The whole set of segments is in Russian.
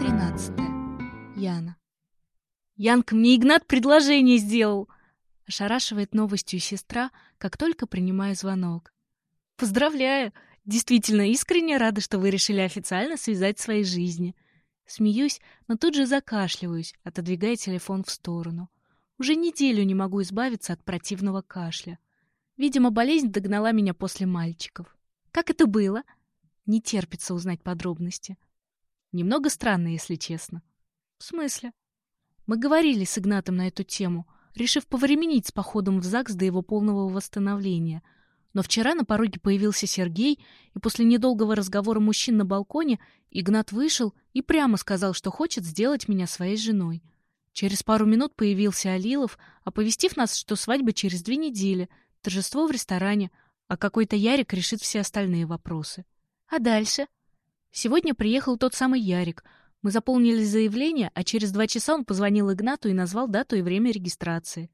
тринадцатое. Яна. «Янг, мне Игнат предложение сделал!» Ошарашивает новостью сестра, как только принимаю звонок. «Поздравляю! Действительно искренне рада, что вы решили официально связать свои жизни». Смеюсь, но тут же закашливаюсь, отодвигая телефон в сторону. Уже неделю не могу избавиться от противного кашля. Видимо, болезнь догнала меня после мальчиков. «Как это было?» Не терпится узнать подробности. Немного странно, если честно. В смысле? Мы говорили с Игнатом на эту тему, решив повременить с походом в ЗАГС до его полного восстановления. Но вчера на пороге появился Сергей, и после недолгого разговора мужчин на балконе Игнат вышел и прямо сказал, что хочет сделать меня своей женой. Через пару минут появился Алилов, оповестив нас, что свадьба через две недели, торжество в ресторане, а какой-то Ярик решит все остальные вопросы. А дальше? Сегодня приехал тот самый Ярик. Мы заполнили заявление, а через два часа он позвонил Игнату и назвал дату и время регистрации.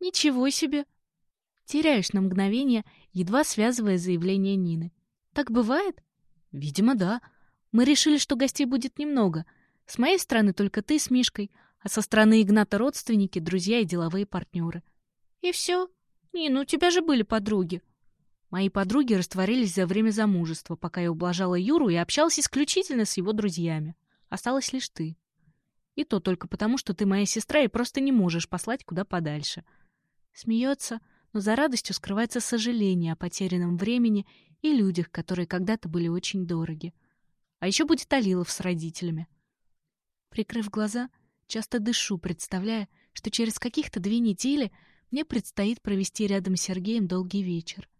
Ничего себе! Теряешь на мгновение, едва связывая заявление Нины. Так бывает? Видимо, да. Мы решили, что гостей будет немного. С моей стороны только ты с Мишкой, а со стороны Игната родственники, друзья и деловые партнеры. И все? Нина, у тебя же были подруги. Мои подруги растворились за время замужества, пока я ублажала Юру и общалась исключительно с его друзьями. Осталась лишь ты. И то только потому, что ты моя сестра и просто не можешь послать куда подальше. Смеется, но за радостью скрывается сожаление о потерянном времени и людях, которые когда-то были очень дороги. А еще будет Алилов с родителями. Прикрыв глаза, часто дышу, представляя, что через каких-то две недели мне предстоит провести рядом с Сергеем долгий вечер —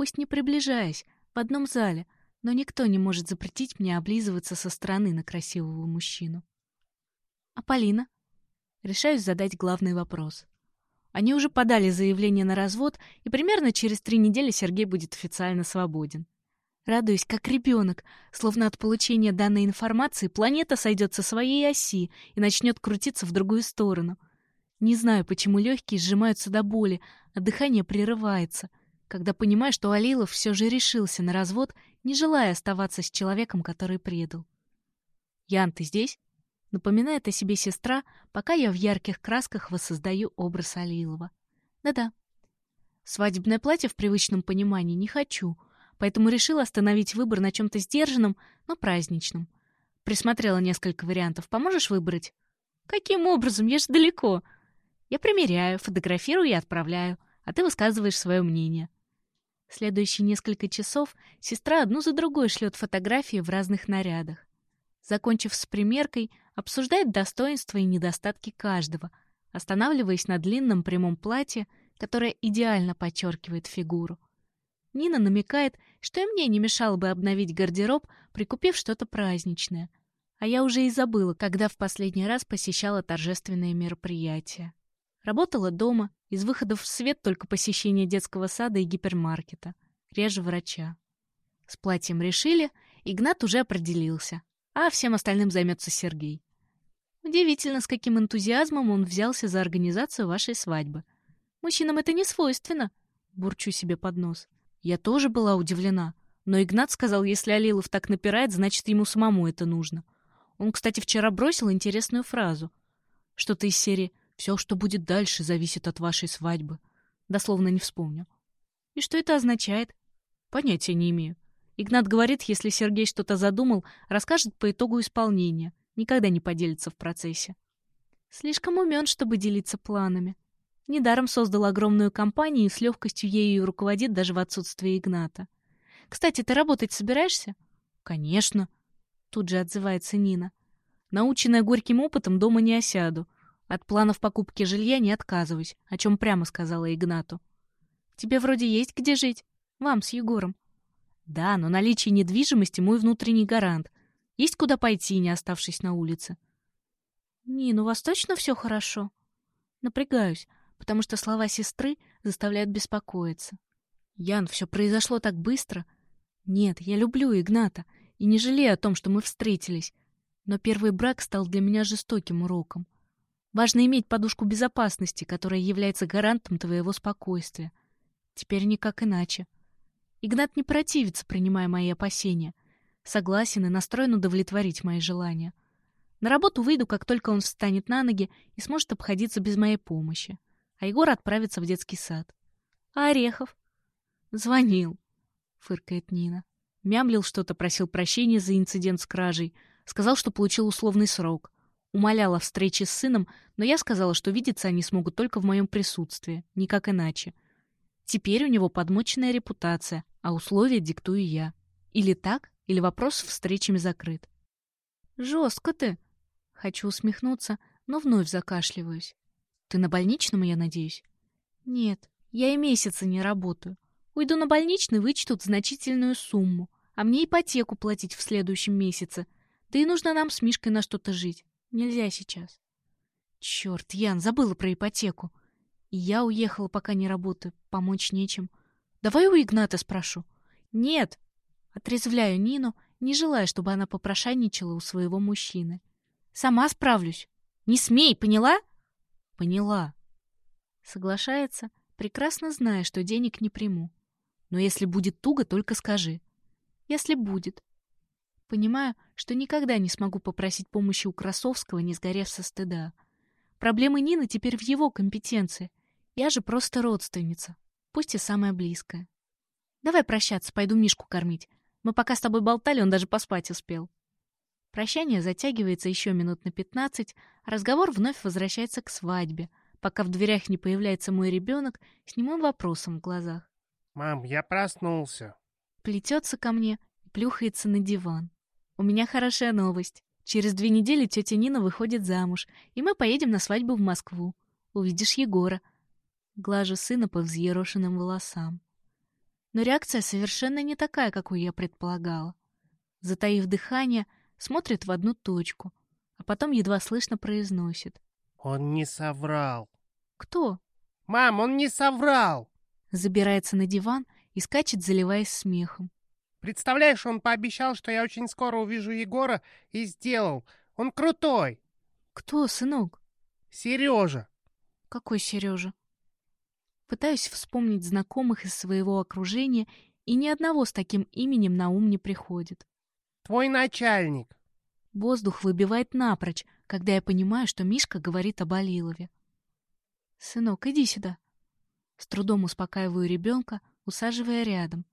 пусть не приближаясь, в одном зале, но никто не может запретить мне облизываться со стороны на красивого мужчину. А Полина? Решаюсь задать главный вопрос. Они уже подали заявление на развод, и примерно через три недели Сергей будет официально свободен. Радуюсь, как ребенок, словно от получения данной информации планета сойдет со своей оси и начнет крутиться в другую сторону. Не знаю, почему легкие сжимаются до боли, а дыхание прерывается — когда понимаешь, что Алилов все же решился на развод, не желая оставаться с человеком, который предал. «Ян, ты здесь?» — напоминает о себе сестра, пока я в ярких красках воссоздаю образ Алилова. «Да-да». Свадебное платье в привычном понимании не хочу, поэтому решила остановить выбор на чем-то сдержанном, но праздничном. Присмотрела несколько вариантов. Поможешь выбрать? Каким образом? Я же далеко. Я примеряю, фотографирую и отправляю, а ты высказываешь свое мнение. Следующие несколько часов сестра одну за другой шлет фотографии в разных нарядах. Закончив с примеркой, обсуждает достоинства и недостатки каждого, останавливаясь на длинном прямом платье, которое идеально подчеркивает фигуру. Нина намекает, что и мне не мешало бы обновить гардероб, прикупив что-то праздничное. А я уже и забыла, когда в последний раз посещала торжественные мероприятия. Работала дома, из выходов в свет только посещение детского сада и гипермаркета. Реже врача. С платьем решили, Игнат уже определился. А всем остальным займется Сергей. Удивительно, с каким энтузиазмом он взялся за организацию вашей свадьбы. Мужчинам это не свойственно, бурчу себе под нос. Я тоже была удивлена. Но Игнат сказал, если Алилов так напирает, значит, ему самому это нужно. Он, кстати, вчера бросил интересную фразу. Что-то из серии все, что будет дальше, зависит от вашей свадьбы. Дословно не вспомню. И что это означает? Понятия не имею. Игнат говорит, если Сергей что-то задумал, расскажет по итогу исполнения. Никогда не поделится в процессе. Слишком умен, чтобы делиться планами. Недаром создал огромную компанию и с легкостью ею руководит даже в отсутствие Игната. «Кстати, ты работать собираешься?» «Конечно», — тут же отзывается Нина. «Наученная горьким опытом, дома не осяду. От планов покупки жилья не отказываюсь, о чем прямо сказала Игнату. Тебе вроде есть где жить. Вам с Егором. Да, но наличие недвижимости мой внутренний гарант. Есть куда пойти, не оставшись на улице. Нин, у вас точно все хорошо? Напрягаюсь, потому что слова сестры заставляют беспокоиться. Ян, все произошло так быстро. Нет, я люблю Игната и не жалею о том, что мы встретились. Но первый брак стал для меня жестоким уроком. Важно иметь подушку безопасности, которая является гарантом твоего спокойствия. Теперь никак иначе. Игнат не противится, принимая мои опасения. Согласен и настроен удовлетворить мои желания. На работу выйду, как только он встанет на ноги и сможет обходиться без моей помощи. А Егор отправится в детский сад. А Орехов? Звонил, фыркает Нина. Мямлил что-то, просил прощения за инцидент с кражей. Сказал, что получил условный срок — умоляла встречи с сыном, но я сказала, что видеться они смогут только в моем присутствии, никак иначе. Теперь у него подмоченная репутация, а условия диктую я. Или так, или вопрос с встречами закрыт. Жестко ты. Хочу усмехнуться, но вновь закашливаюсь. Ты на больничном, я надеюсь? Нет, я и месяца не работаю. Уйду на больничный, вычтут значительную сумму, а мне ипотеку платить в следующем месяце. Да и нужно нам с Мишкой на что-то жить. Нельзя сейчас. Черт, Ян, забыла про ипотеку. Я уехала, пока не работаю, помочь нечем. Давай у Игната спрошу. Нет. Отрезвляю Нину, не желая, чтобы она попрошайничала у своего мужчины. Сама справлюсь. Не смей, поняла? Поняла. Соглашается, прекрасно зная, что денег не приму. Но если будет туго, только скажи. Если будет, Понимаю, что никогда не смогу попросить помощи у Красовского, не сгорев со стыда. Проблемы Нины теперь в его компетенции. Я же просто родственница, пусть и самая близкая. Давай прощаться, пойду Мишку кормить. Мы пока с тобой болтали, он даже поспать успел. Прощание затягивается еще минут на пятнадцать, разговор вновь возвращается к свадьбе, пока в дверях не появляется мой ребенок с немым вопросом в глазах. «Мам, я проснулся». Плетется ко мне и плюхается на диван. У меня хорошая новость. Через две недели тетя Нина выходит замуж, и мы поедем на свадьбу в Москву. Увидишь Егора. Глажу сына по взъерошенным волосам. Но реакция совершенно не такая, какую я предполагала. Затаив дыхание, смотрит в одну точку, а потом едва слышно произносит. «Он не соврал». «Кто?» «Мам, он не соврал!» Забирается на диван и скачет, заливаясь смехом. Представляешь, он пообещал, что я очень скоро увижу Егора и сделал. Он крутой. Кто, сынок? Сережа. Какой Сережа? Пытаюсь вспомнить знакомых из своего окружения, и ни одного с таким именем на ум не приходит. Твой начальник. Воздух выбивает напрочь, когда я понимаю, что Мишка говорит о Балилове. Сынок, иди сюда. С трудом успокаиваю ребенка, усаживая рядом.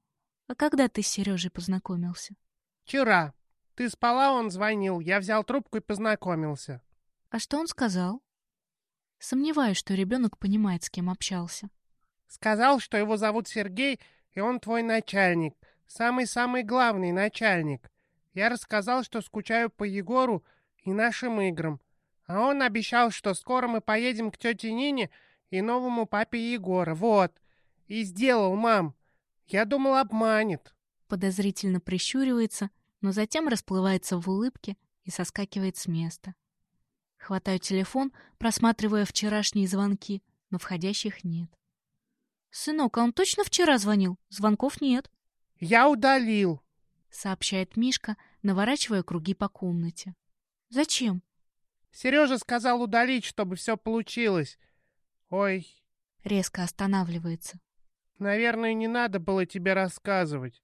А когда ты с Сережей познакомился? Вчера. Ты спала, он звонил. Я взял трубку и познакомился. А что он сказал? Сомневаюсь, что ребенок понимает, с кем общался. Сказал, что его зовут Сергей, и он твой начальник. Самый-самый главный начальник. Я рассказал, что скучаю по Егору и нашим играм. А он обещал, что скоро мы поедем к тете Нине и новому папе Егора. Вот. И сделал, мам. Я думал, обманет. Подозрительно прищуривается, но затем расплывается в улыбке и соскакивает с места. Хватаю телефон, просматривая вчерашние звонки, но входящих нет. «Сынок, а он точно вчера звонил? Звонков нет». «Я удалил», — сообщает Мишка, наворачивая круги по комнате. «Зачем?» «Сережа сказал удалить, чтобы все получилось. Ой». Резко останавливается. Наверное, не надо было тебе рассказывать.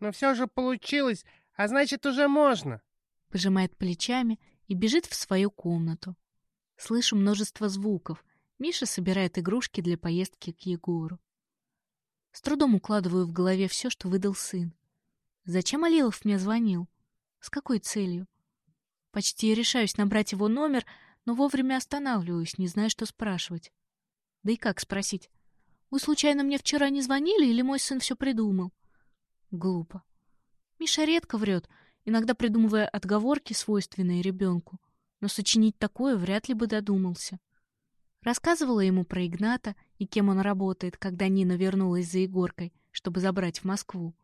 Но все же получилось, а значит, уже можно. Пожимает плечами и бежит в свою комнату. Слышу множество звуков. Миша собирает игрушки для поездки к Егору. С трудом укладываю в голове все, что выдал сын. Зачем Алилов мне звонил? С какой целью? Почти решаюсь набрать его номер, но вовремя останавливаюсь, не знаю, что спрашивать. Да и как спросить? Вы случайно мне вчера не звонили или мой сын все придумал? Глупо. Миша редко врет, иногда придумывая отговорки, свойственные ребенку, но сочинить такое вряд ли бы додумался. Рассказывала ему про Игната и кем он работает, когда Нина вернулась за Егоркой, чтобы забрать в Москву.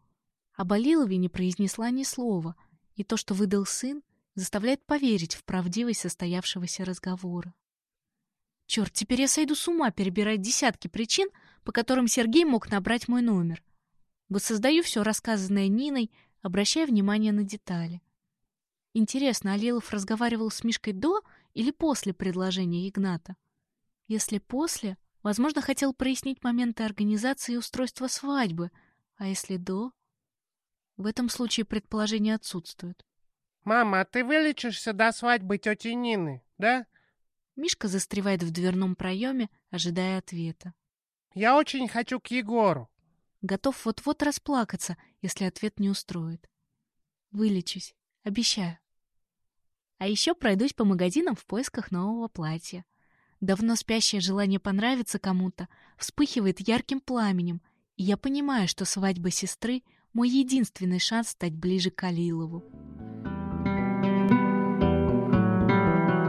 О Болилове не произнесла ни слова, и то, что выдал сын, заставляет поверить в правдивость состоявшегося разговора. Черт, теперь я сойду с ума, перебирая десятки причин, по которым Сергей мог набрать мой номер. Воссоздаю все рассказанное Ниной, обращая внимание на детали. Интересно, Алилов разговаривал с Мишкой до или после предложения Игната? Если после, возможно, хотел прояснить моменты организации и устройства свадьбы, а если до... В этом случае предположения отсутствуют. «Мама, а ты вылечишься до свадьбы тети Нины, да?» Мишка застревает в дверном проеме, ожидая ответа. «Я очень хочу к Егору!» Готов вот-вот расплакаться, если ответ не устроит. Вылечусь, обещаю. А еще пройдусь по магазинам в поисках нового платья. Давно спящее желание понравиться кому-то вспыхивает ярким пламенем, и я понимаю, что свадьба сестры — мой единственный шанс стать ближе к Алилову.